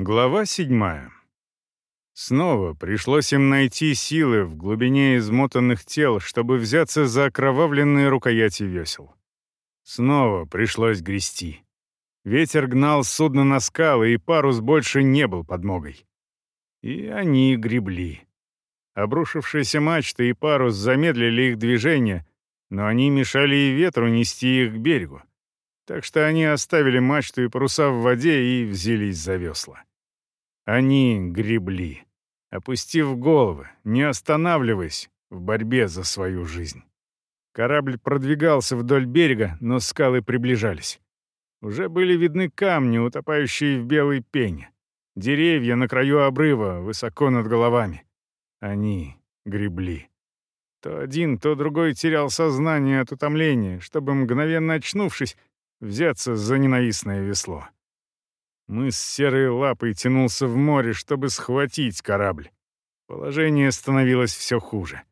Глава седьмая. Снова пришлось им найти силы в глубине измотанных тел, чтобы взяться за окровавленные рукояти весел. Снова пришлось грести. Ветер гнал судно на скалы, и парус больше не был подмогой. И они гребли. Обрушившиеся мачты и парус замедлили их движение, но они мешали и ветру нести их к берегу. Так что они оставили мачту и паруса в воде и взялись за весла. Они гребли, опустив головы, не останавливаясь в борьбе за свою жизнь. Корабль продвигался вдоль берега, но скалы приближались. Уже были видны камни, утопающие в белой пене. Деревья на краю обрыва, высоко над головами. Они гребли. То один, то другой терял сознание от утомления, чтобы, мгновенно очнувшись, взяться за ненавистное весло. Мы с серой лапой тянулся в море, чтобы схватить корабль. Положение становилось все хуже.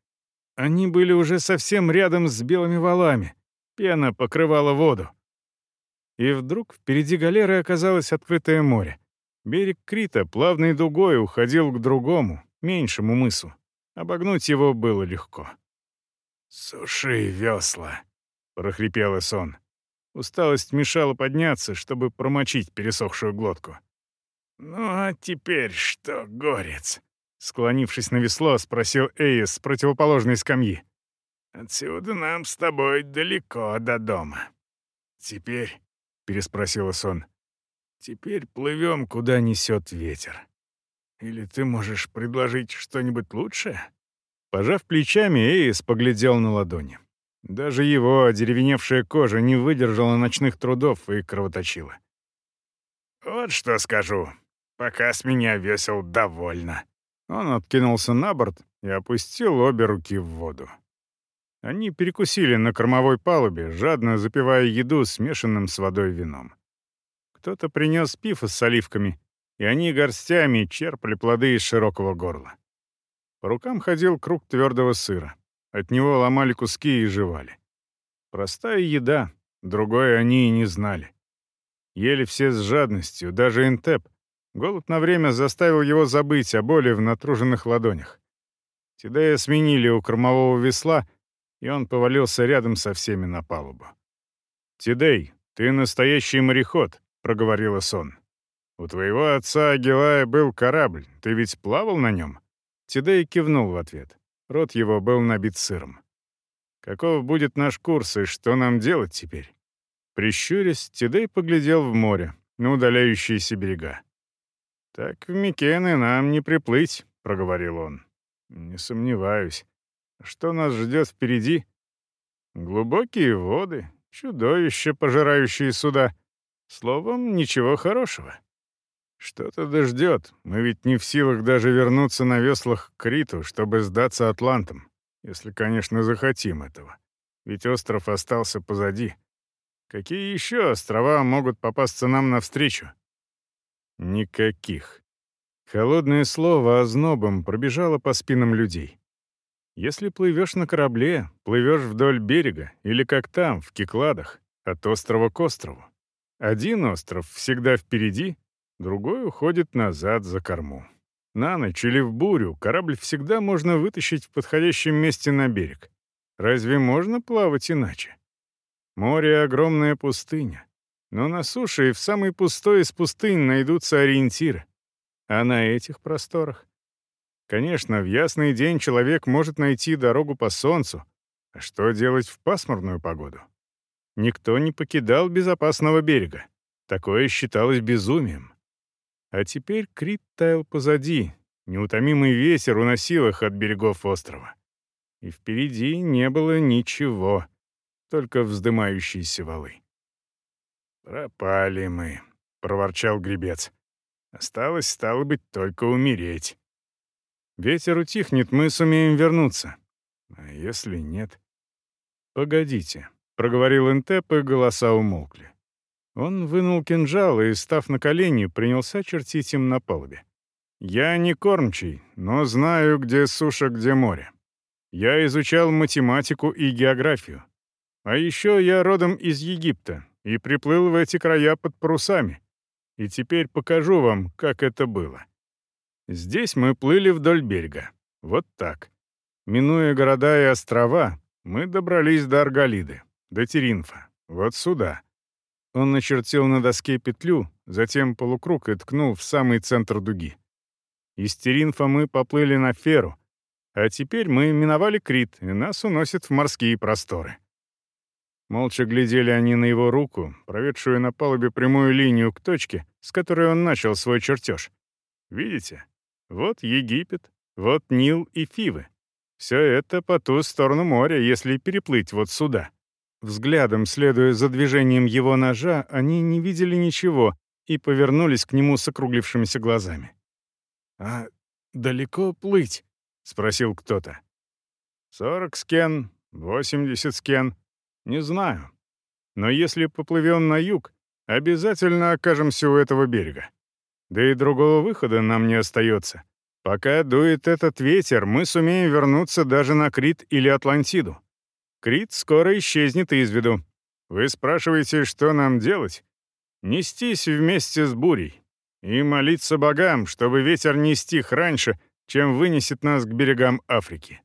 Они были уже совсем рядом с белыми валами. Пена покрывала воду. И вдруг впереди галеры оказалось открытое море. Берег Крита плавной дугой уходил к другому, меньшему мысу. Обогнуть его было легко. «Суши весла», — прохрипел Эсон. Усталость мешала подняться, чтобы промочить пересохшую глотку. «Ну а теперь что, горец?» Склонившись на весло, спросил Эйс с противоположной скамьи. «Отсюда нам с тобой далеко до дома». «Теперь?» — переспросил сон. «Теперь плывем, куда несет ветер. Или ты можешь предложить что-нибудь лучшее?» Пожав плечами, Эйс поглядел на ладони. Даже его одеревеневшая кожа не выдержала ночных трудов и кровоточила. «Вот что скажу. Пока с меня весел довольно». Он откинулся на борт и опустил обе руки в воду. Они перекусили на кормовой палубе, жадно запивая еду смешанным с водой вином. Кто-то принес пифа с оливками, и они горстями черпали плоды из широкого горла. По рукам ходил круг твердого сыра. От него ломали куски и жевали. Простая еда, другой они и не знали. Ели все с жадностью, даже Интеп. Голод на время заставил его забыть о боли в натруженных ладонях. Тидея сменили у кормового весла, и он повалился рядом со всеми на палубу. «Тидей, ты настоящий мореход», — проговорила Сон. «У твоего отца Агилая был корабль, ты ведь плавал на нем?» Тидей кивнул в ответ. Рот его был набит сыром. «Каков будет наш курс и что нам делать теперь?» Прищурясь, Тидей поглядел в море, на удаляющиеся берега. «Так в Микены нам не приплыть», — проговорил он. «Не сомневаюсь. Что нас ждет впереди?» «Глубокие воды, чудовища, пожирающие суда. Словом, ничего хорошего». Что-то дождет. Мы ведь не в силах даже вернуться на веслах к Криту, чтобы сдаться атлантам. Если, конечно, захотим этого. Ведь остров остался позади. Какие еще острова могут попасться нам навстречу? Никаких. Холодное слово ознобом пробежало по спинам людей. Если плывешь на корабле, плывешь вдоль берега, или как там, в Кикладах, от острова к острову. Один остров всегда впереди, другой уходит назад за корму. На ночь или в бурю корабль всегда можно вытащить в подходящем месте на берег. Разве можно плавать иначе? Море — огромная пустыня. Но на суше и в самой пустой из пустынь найдутся ориентиры. А на этих просторах? Конечно, в ясный день человек может найти дорогу по солнцу. А что делать в пасмурную погоду? Никто не покидал безопасного берега. Такое считалось безумием. А теперь Крит таял позади, неутомимый ветер уносил их от берегов острова. И впереди не было ничего, только вздымающиеся валы. «Пропали мы», — проворчал гребец. «Осталось, стало быть, только умереть. Ветер утихнет, мы сумеем вернуться. А если нет?» «Погодите», — проговорил Интеп, и голоса умолкли. Он вынул кинжал и, став на колени, принялся чертить им на палубе. «Я не кормчий, но знаю, где суша, где море. Я изучал математику и географию. А еще я родом из Египта и приплыл в эти края под парусами. и теперь покажу вам, как это было. Здесь мы плыли вдоль берега. Вот так. Минуя города и острова, мы добрались до Арголиды, до Теринфа, вот сюда. Он начертил на доске петлю, затем полукруг и ткнул в самый центр дуги. Из Теринфа мы поплыли на Феру, а теперь мы миновали Крит, и нас уносит в морские просторы. Молча глядели они на его руку, проведшую на палубе прямую линию к точке, с которой он начал свой чертеж. Видите? Вот Египет, вот Нил и Фивы. Все это по ту сторону моря, если переплыть вот сюда. Взглядом, следуя за движением его ножа, они не видели ничего и повернулись к нему с округлившимися глазами. «А далеко плыть?» — спросил кто-то. «Сорок скен, восемьдесят скен. Не знаю. Но если поплывем на юг, обязательно окажемся у этого берега. Да и другого выхода нам не остается. Пока дует этот ветер, мы сумеем вернуться даже на Крит или Атлантиду. Крит скоро исчезнет из виду. Вы спрашиваете, что нам делать? Нестись вместе с бурей и молиться богам, чтобы ветер не стих раньше, чем вынесет нас к берегам Африки.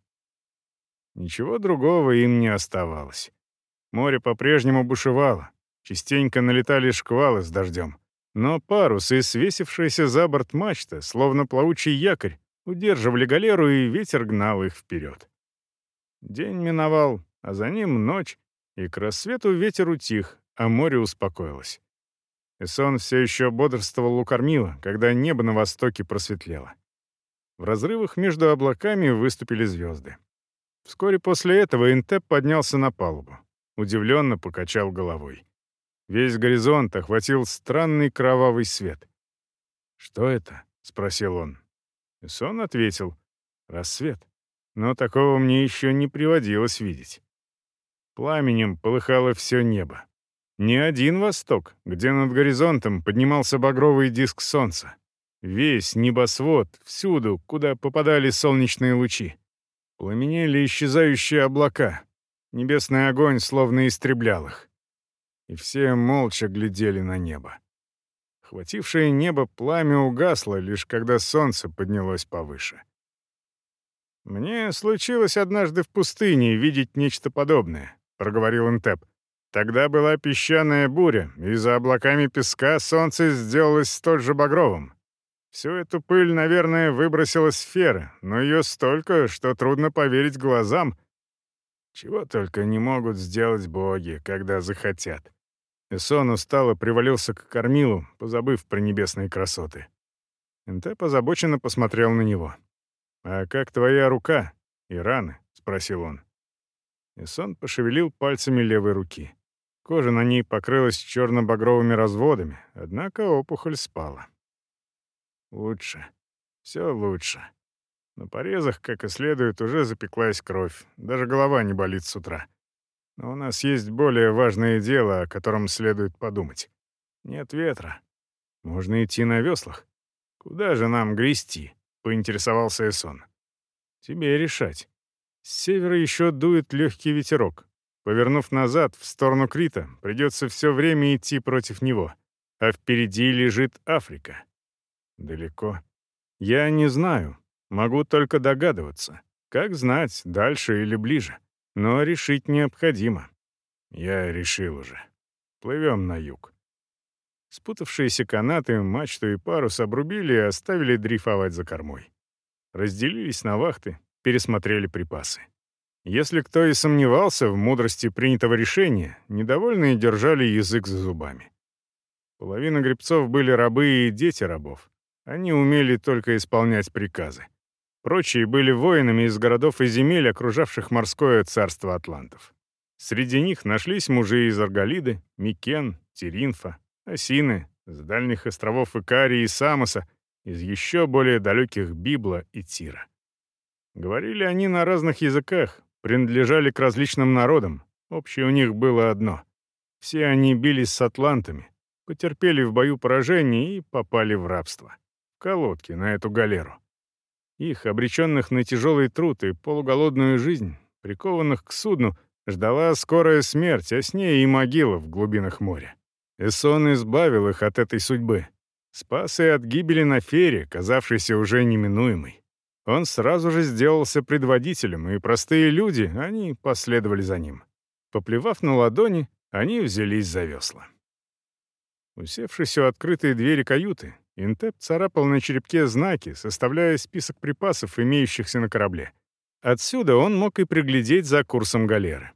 Ничего другого им не оставалось. Море по-прежнему бушевало, частенько налетали шквалы с дождем. Но парус и свесившаяся за борт мачта, словно плавучий якорь, удерживали галеру, и ветер гнал их вперед. День миновал, а за ним ночь, и к рассвету ветер утих, а море успокоилось. Эсон все еще бодрствовал у кормила, когда небо на востоке просветлело. В разрывах между облаками выступили звезды. Вскоре после этого Интеп поднялся на палубу. Удивленно покачал головой. Весь горизонт охватил странный кровавый свет. «Что это?» — спросил он. Эсон ответил. «Рассвет. Но такого мне еще не приводилось видеть». Пламенем полыхало все небо. Не один восток, где над горизонтом поднимался багровый диск солнца. Весь небосвод, всюду, куда попадали солнечные лучи. Пламенели исчезающие облака. Небесный огонь словно истреблял их и все молча глядели на небо. Хватившее небо пламя угасло, лишь когда солнце поднялось повыше. «Мне случилось однажды в пустыне видеть нечто подобное», — проговорил Интеп. «Тогда была песчаная буря, и за облаками песка солнце сделалось столь же багровым. Всю эту пыль, наверное, выбросила сфера, но ее столько, что трудно поверить глазам. Чего только не могут сделать боги, когда захотят. Эсон устало привалился к кормилу, позабыв про небесные красоты. Энтеп озабоченно посмотрел на него. «А как твоя рука и раны?» — спросил он. Эсон пошевелил пальцами левой руки. Кожа на ней покрылась черно-багровыми разводами, однако опухоль спала. «Лучше. Все лучше. На порезах, как и следует, уже запеклась кровь. Даже голова не болит с утра. Но у нас есть более важное дело, о котором следует подумать. Нет ветра. Можно идти на веслах. Куда же нам грести? Поинтересовался Эсон. Тебе решать. С севера еще дует легкий ветерок. Повернув назад, в сторону Крита, придется все время идти против него. А впереди лежит Африка. Далеко. Я не знаю. Могу только догадываться. Как знать, дальше или ближе. Но решить необходимо. Я решил уже. Плывем на юг. Спутавшиеся канаты, мачту и парус обрубили и оставили дрейфовать за кормой. Разделились на вахты, пересмотрели припасы. Если кто и сомневался в мудрости принятого решения, недовольные держали язык за зубами. Половина гребцов были рабы и дети рабов. Они умели только исполнять приказы. Прочие были воинами из городов и земель, окружавших морское царство атлантов. Среди них нашлись мужи из Арголиды, Микен, Теринфа, Осины, с дальних островов Икарии и Самоса, из еще более далеких Библа и Тира. Говорили они на разных языках, принадлежали к различным народам, общее у них было одно. Все они бились с атлантами, потерпели в бою поражение и попали в рабство. В колодки на эту галеру. Их, обреченных на тяжелый труд и полуголодную жизнь, прикованных к судну, ждала скорая смерть, а с ней и могила в глубинах моря. Эсон избавил их от этой судьбы, Спас и от гибели на фере, казавшейся уже неминуемой. Он сразу же сделался предводителем, и простые люди, они последовали за ним. Поплевав на ладони, они взялись за весла. Усевшись у открытой двери каюты, Интеп царапал на черепке знаки, составляя список припасов, имеющихся на корабле. Отсюда он мог и приглядеть за курсом галеры.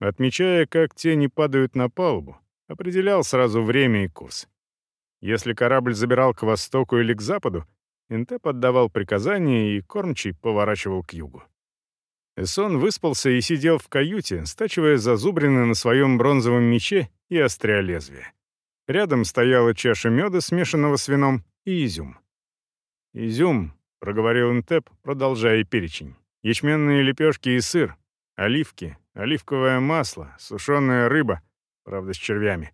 Отмечая, как тени падают на палубу, определял сразу время и курс. Если корабль забирал к востоку или к западу, Интеп отдавал приказания, и кормчий поворачивал к югу. Эсон выспался и сидел в каюте, стачивая зазубрины на своем бронзовом мече и остря лезвия. Рядом стояла чаша меда, смешанного с вином, и изюм. «Изюм», — проговорил Интеп, продолжая перечень. «Ячменные лепешки и сыр, оливки, оливковое масло, сушеная рыба, правда, с червями.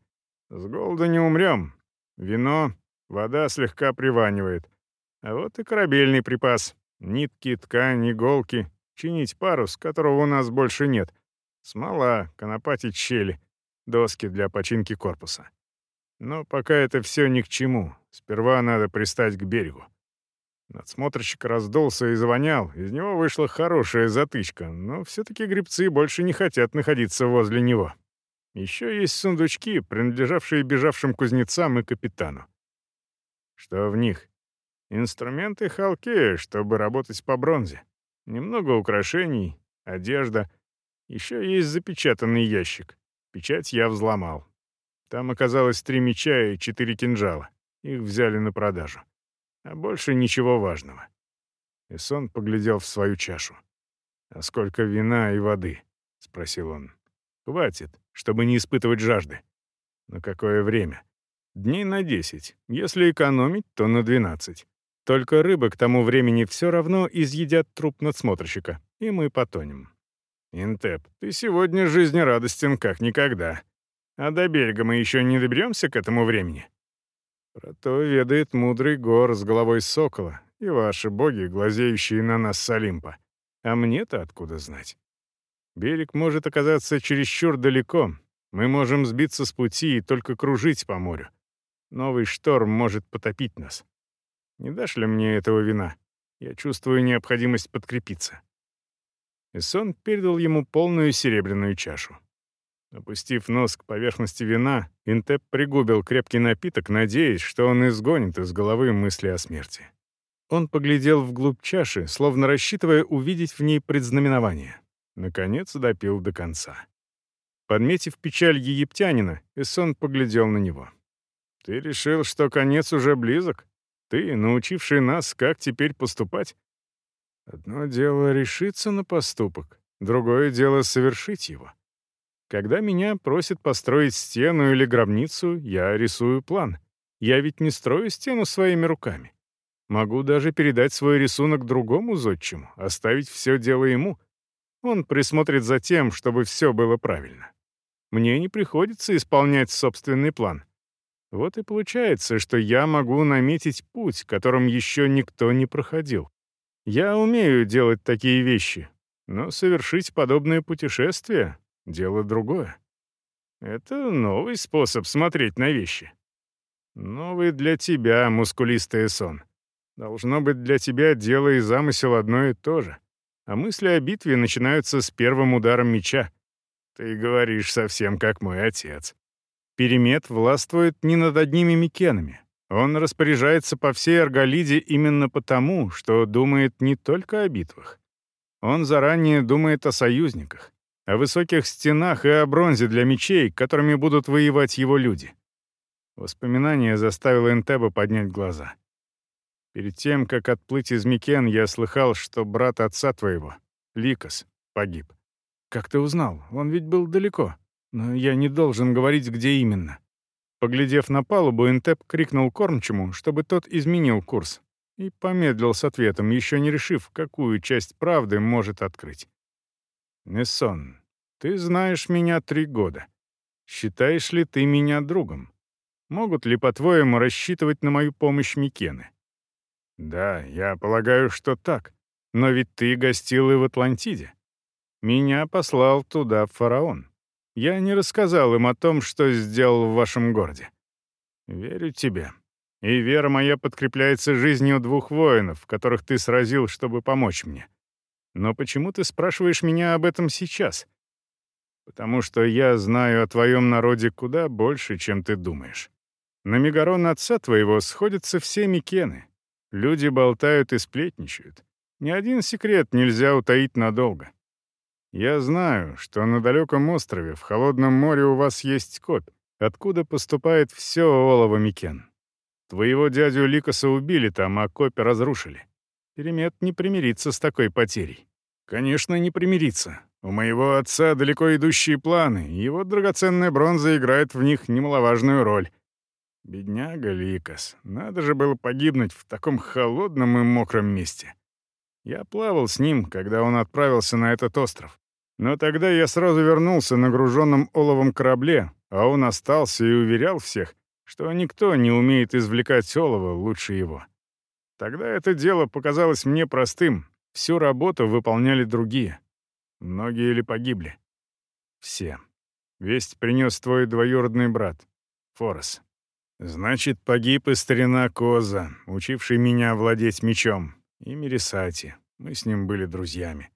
С голода не умрем. Вино, вода слегка приванивает. А вот и корабельный припас. Нитки, ткань, иголки, чинить парус, которого у нас больше нет. Смола, конопатить щели, доски для починки корпуса. Но пока это все ни к чему. Сперва надо пристать к берегу. Надсмотрщик раздулся и звонял, из него вышла хорошая затычка, но все-таки грибцы больше не хотят находиться возле него. Еще есть сундучки, принадлежавшие бежавшим кузнецам и капитану. Что в них? Инструменты халки, чтобы работать по бронзе. Немного украшений, одежда. Еще есть запечатанный ящик. Печать я взломал. Там оказалось три меча и четыре кинжала. Их взяли на продажу. А больше ничего важного. Исон поглядел в свою чашу. «А сколько вина и воды?» — спросил он. «Хватит, чтобы не испытывать жажды. На какое время?» «Дней на десять. Если экономить, то на двенадцать. Только рыбы к тому времени все равно изъедят труп надсмотрщика, и мы потонем. Интеп, ты сегодня жизнерадостен как никогда. А до берега мы еще не доберемся к этому времени. Про то ведает мудрый гор с головой сокола и ваши боги, глазеющие на нас с Олимпа. А мне-то откуда знать? Берег может оказаться чересчур далеко. Мы можем сбиться с пути и только кружить по морю. Новый шторм может потопить нас. Не дашь ли мне этого вина? Я чувствую необходимость подкрепиться». Эсон передал ему полную серебряную чашу. Опустив нос к поверхности вина, Интеп пригубил крепкий напиток, надеясь, что он изгонит из головы мысли о смерти. Он поглядел вглубь чаши, словно рассчитывая увидеть в ней предзнаменование. Наконец допил до конца. Подметив печаль египтянина, Эсон поглядел на него. «Ты решил, что конец уже близок?» Ты, научивший нас, как теперь поступать? Одно дело решиться на поступок, другое дело совершить его. Когда меня просят построить стену или гробницу, я рисую план. Я ведь не строю стену своими руками. Могу даже передать свой рисунок другому зодчему, оставить все дело ему. Он присмотрит за тем, чтобы все было правильно. Мне не приходится исполнять собственный план. Вот и получается, что я могу наметить путь, которым еще никто не проходил. Я умею делать такие вещи, но совершить подобное путешествие — дело другое. Это новый способ смотреть на вещи. Новый для тебя, мускулистый сон. Должно быть, для тебя дело и замысел одно и то же. А мысли о битве начинаются с первым ударом меча. Ты говоришь совсем как мой отец. Перемет властвует не над одними Микенами. Он распоряжается по всей Арголиде именно потому, что думает не только о битвах. Он заранее думает о союзниках, о высоких стенах и о бронзе для мечей, которыми будут воевать его люди. Воспоминание заставило Энтеба поднять глаза. Перед тем, как отплыть из Микен, я слыхал, что брат отца твоего, Ликос, погиб. Как ты узнал? Он ведь был далеко. Но я не должен говорить, где именно. Поглядев на палубу, Энтеп крикнул кормчему, чтобы тот изменил курс, и помедлил с ответом, еще не решив, какую часть правды может открыть. «Нессон, ты знаешь меня три года. Считаешь ли ты меня другом? Могут ли, по-твоему, рассчитывать на мою помощь Микены?» «Да, я полагаю, что так. Но ведь ты гостил и в Атлантиде. Меня послал туда фараон. Я не рассказал им о том, что сделал в вашем городе. Верю тебе. И вера моя подкрепляется жизнью двух воинов, которых ты сразил, чтобы помочь мне. Но почему ты спрашиваешь меня об этом сейчас? Потому что я знаю о твоем народе куда больше, чем ты думаешь. На Мегарон отца твоего сходятся все Микены. Люди болтают и сплетничают. Ни один секрет нельзя утаить надолго. Я знаю, что на далеком острове, в холодном море у вас есть копь, откуда поступает все олово Микен. Твоего дядю Ликоса убили там, а копь разрушили. Перемет не примирится с такой потерей. Конечно, не примирится. У моего отца далеко идущие планы, его драгоценная бронза играет в них немаловажную роль. Бедняга Ликос, надо же было погибнуть в таком холодном и мокром месте. Я плавал с ним, когда он отправился на этот остров. Но тогда я сразу вернулся на груженном оловом корабле, а он остался и уверял всех, что никто не умеет извлекать олово лучше его. Тогда это дело показалось мне простым, всю работу выполняли другие. Многие ли погибли? Все. Весть принес твой двоюродный брат, Форес. Значит, погиб и старина Коза, учивший меня владеть мечом, и Мерисати. Мы с ним были друзьями.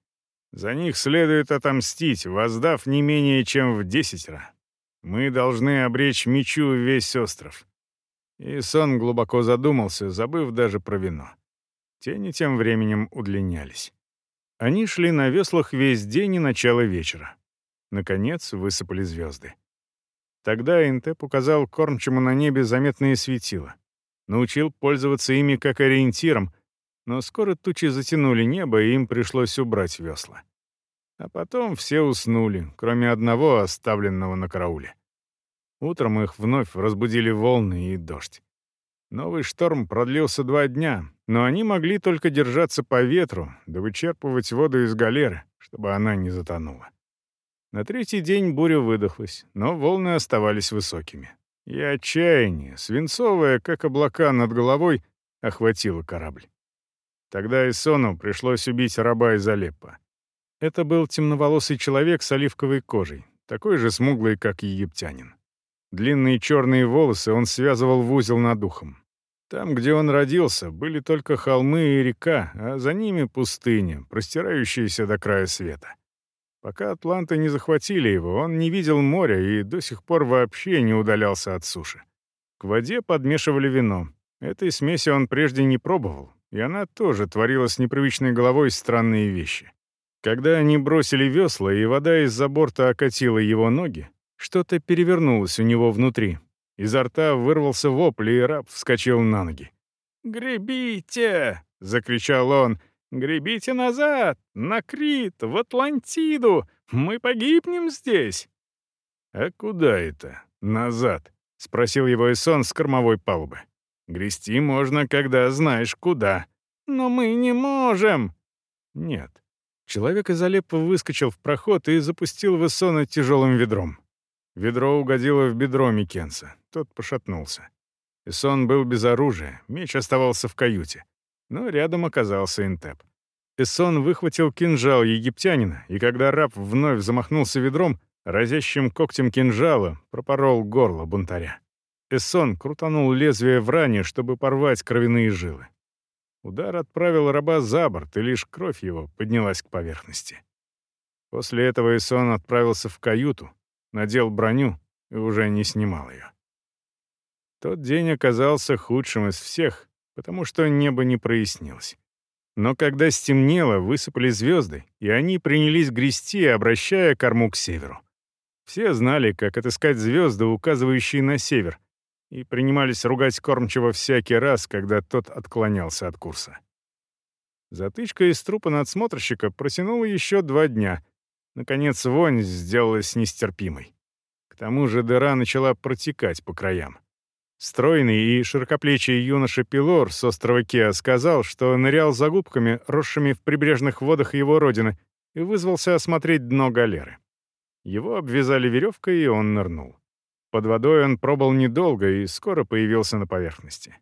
За них следует отомстить, воздав не менее чем в десятеро. Мы должны обречь мечу весь остров. И сон глубоко задумался, забыв даже про вино. Тени тем временем удлинялись. Они шли на веслах весь день и начало вечера. Наконец высыпали звезды. Тогда Интеп указал кормчему на небе заметные светила. Научил пользоваться ими как ориентиром, но скоро тучи затянули небо, и им пришлось убрать весла. А потом все уснули, кроме одного, оставленного на карауле. Утром их вновь разбудили волны и дождь. Новый шторм продлился два дня, но они могли только держаться по ветру, да вычерпывать воду из галеры, чтобы она не затонула. На третий день буря выдохлась, но волны оставались высокими. И отчаяние, свинцовое, как облака над головой, охватило корабль. Тогда Исону пришлось убить раба из Алеппо. Это был темноволосый человек с оливковой кожей, такой же смуглый, как египтянин. Длинные черные волосы он связывал в узел над ухом. Там, где он родился, были только холмы и река, а за ними пустыня, простирающаяся до края света. Пока атланты не захватили его, он не видел моря и до сих пор вообще не удалялся от суши. К воде подмешивали вино. Этой смеси он прежде не пробовал, и она тоже творила с непривычной головой странные вещи. Когда они бросили весла, и вода из-за борта окатила его ноги, что-то перевернулось у него внутри. Изо рта вырвался вопль, и раб вскочил на ноги. «Гребите!» — закричал он. «Гребите назад! На Крит! В Атлантиду! Мы погибнем здесь!» «А куда это? Назад?» — спросил его Исон с кормовой палубы. Грести можно, когда знаешь куда. Но мы не можем. Нет. Человек из Алеппо выскочил в проход и запустил в Эссона тяжелым ведром. Ведро угодило в бедро Микенса. Тот пошатнулся. Эссон был без оружия, меч оставался в каюте. Но рядом оказался Интеп. Эссон выхватил кинжал египтянина, и когда раб вновь замахнулся ведром, разящим когтем кинжала пропорол горло бунтаря. Эссон крутанул лезвие в ране, чтобы порвать кровяные жилы. Удар отправил раба за борт, и лишь кровь его поднялась к поверхности. После этого Эссон отправился в каюту, надел броню и уже не снимал ее. Тот день оказался худшим из всех, потому что небо не прояснилось. Но когда стемнело, высыпали звезды, и они принялись грести, обращая корму к северу. Все знали, как отыскать звезды, указывающие на север, и принимались ругать кормчего всякий раз, когда тот отклонялся от курса. Затычка из трупа надсмотрщика протянула еще два дня. Наконец, вонь сделалась нестерпимой. К тому же дыра начала протекать по краям. Стройный и широкоплечий юноша Пилор с острова Кеа сказал, что нырял за губками, росшими в прибрежных водах его родины, и вызвался осмотреть дно галеры. Его обвязали веревкой, и он нырнул. Под водой он пробыл недолго и скоро появился на поверхности.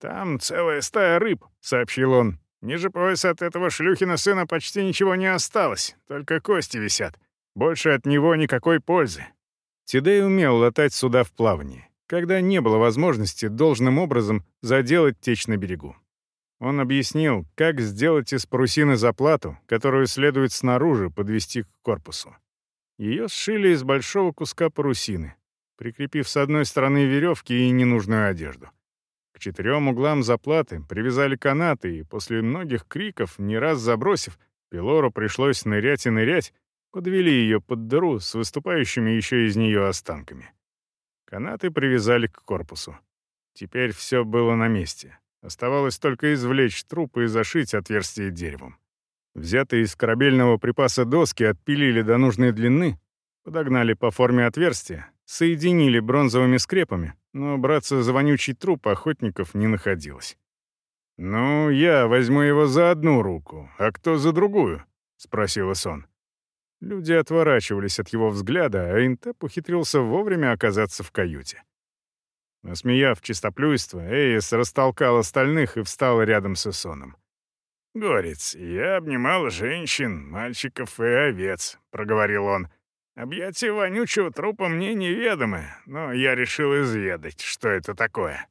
«Там целая стая рыб», — сообщил он. «Ниже пояса от этого шлюхина сына почти ничего не осталось, только кости висят. Больше от него никакой пользы». Тидей умел латать суда в плавании. когда не было возможности должным образом заделать течь на берегу. Он объяснил, как сделать из парусины заплату, которую следует снаружи подвести к корпусу. Ее сшили из большого куска парусины, прикрепив с одной стороны веревки и ненужную одежду. К четырем углам заплаты привязали канаты, и после многих криков, не раз забросив, Пилору пришлось нырять и нырять, подвели ее под дыру с выступающими еще из нее останками. Канаты привязали к корпусу. Теперь все было на месте. Оставалось только извлечь труп и зашить отверстие деревом. Взятые из корабельного припаса доски отпилили до нужной длины, подогнали по форме отверстия, соединили бронзовыми скрепами, но браться за вонючий труп охотников не находилось. «Ну, я возьму его за одну руку, а кто за другую?» — спросил Сон. Люди отворачивались от его взгляда, а Интеп ухитрился вовремя оказаться в каюте. Насмеяв чистоплюйство, Эйс растолкал остальных и встал рядом с Эсоном. «Горец, я обнимал женщин, мальчиков и овец», — проговорил он. «Объятия вонючего трупа мне неведомы, но я решил изведать, что это такое».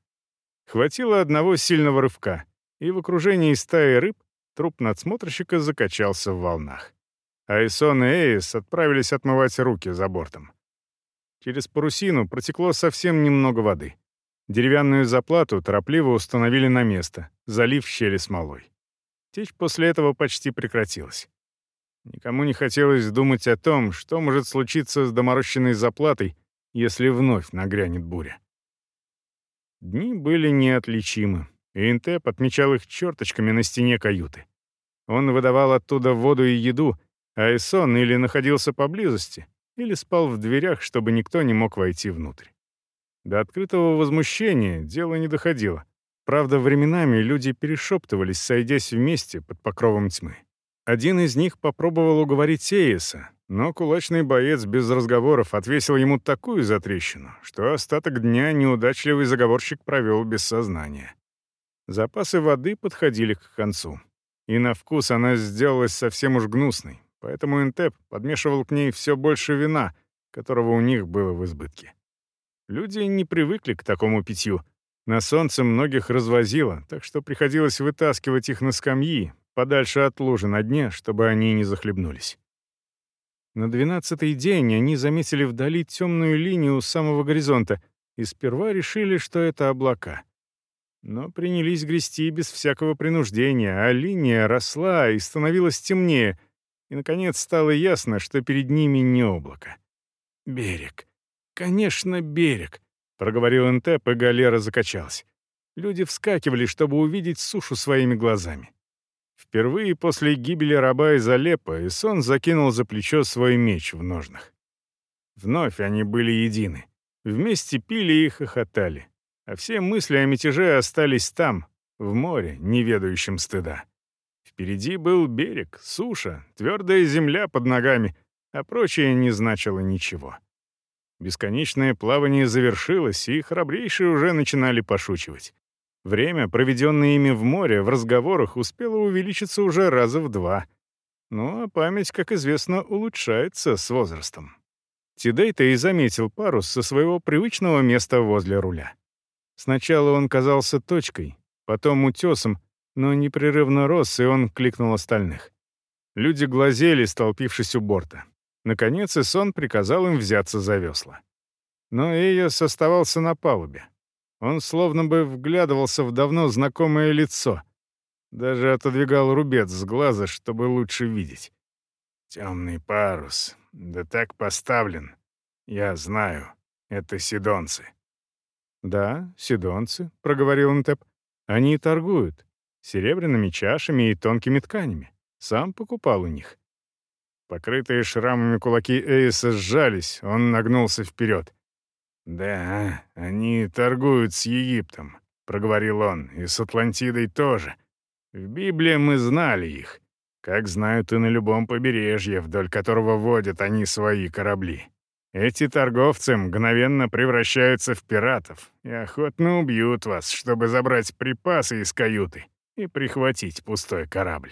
Хватило одного сильного рывка, и в окружении стаи рыб труп надсмотрщика закачался в волнах. Айсон и Эйс отправились отмывать руки за бортом. Через парусину протекло совсем немного воды. Деревянную заплату торопливо установили на место, залив щели смолой. Течь после этого почти прекратилась. Никому не хотелось думать о том, что может случиться с доморощенной заплатой, если вновь нагрянет буря. Дни были неотличимы, и Интеп отмечал их черточками на стене каюты. Он выдавал оттуда воду и еду, Айсон или находился поблизости, или спал в дверях, чтобы никто не мог войти внутрь. До открытого возмущения дело не доходило. Правда, временами люди перешептывались, сойдясь вместе под покровом тьмы. Один из них попробовал уговорить Сеяса, но кулачный боец без разговоров отвесил ему такую затрещину, что остаток дня неудачливый заговорщик провел без сознания. Запасы воды подходили к концу. И на вкус она сделалась совсем уж гнусной, Поэтому Интеп подмешивал к ней все больше вина, которого у них было в избытке. Люди не привыкли к такому питью. На солнце многих развозило, так что приходилось вытаскивать их на скамьи, подальше от лужи на дне, чтобы они не захлебнулись. На двенадцатый день они заметили вдали темную линию у самого горизонта и сперва решили, что это облака. Но принялись грести без всякого принуждения, а линия росла и становилась темнее — и, наконец, стало ясно, что перед ними не облако. «Берег. Конечно, берег», — проговорил Энтеп, и галера закачалась. Люди вскакивали, чтобы увидеть сушу своими глазами. Впервые после гибели раба из Алеппо Исон закинул за плечо свой меч в ножнах. Вновь они были едины. Вместе пили и хохотали. А все мысли о мятеже остались там, в море, не ведающем стыда. Впереди был берег, суша, твердая земля под ногами, а прочее не значило ничего. Бесконечное плавание завершилось, и храбрейшие уже начинали пошучивать. Время, проведенное ими в море, в разговорах, успело увеличиться уже раза в два. Ну а память, как известно, улучшается с возрастом. Тидейта и заметил парус со своего привычного места возле руля. Сначала он казался точкой, потом утесом, но непрерывно рос, и он кликнул остальных. Люди глазели, столпившись у борта. Наконец Исон приказал им взяться за весла. Но Эйос оставался на палубе. Он словно бы вглядывался в давно знакомое лицо. Даже отодвигал рубец с глаза, чтобы лучше видеть. «Темный парус. Да так поставлен. Я знаю. Это сидонцы». «Да, сидонцы», — проговорил Нтеп. «Они торгуют серебряными чашами и тонкими тканями. Сам покупал у них. Покрытые шрамами кулаки Эйса сжались, он нагнулся вперед. «Да, они торгуют с Египтом», — проговорил он, — «и с Атлантидой тоже. В Библии мы знали их, как знают и на любом побережье, вдоль которого водят они свои корабли. Эти торговцы мгновенно превращаются в пиратов и охотно убьют вас, чтобы забрать припасы из каюты и прихватить пустой корабль.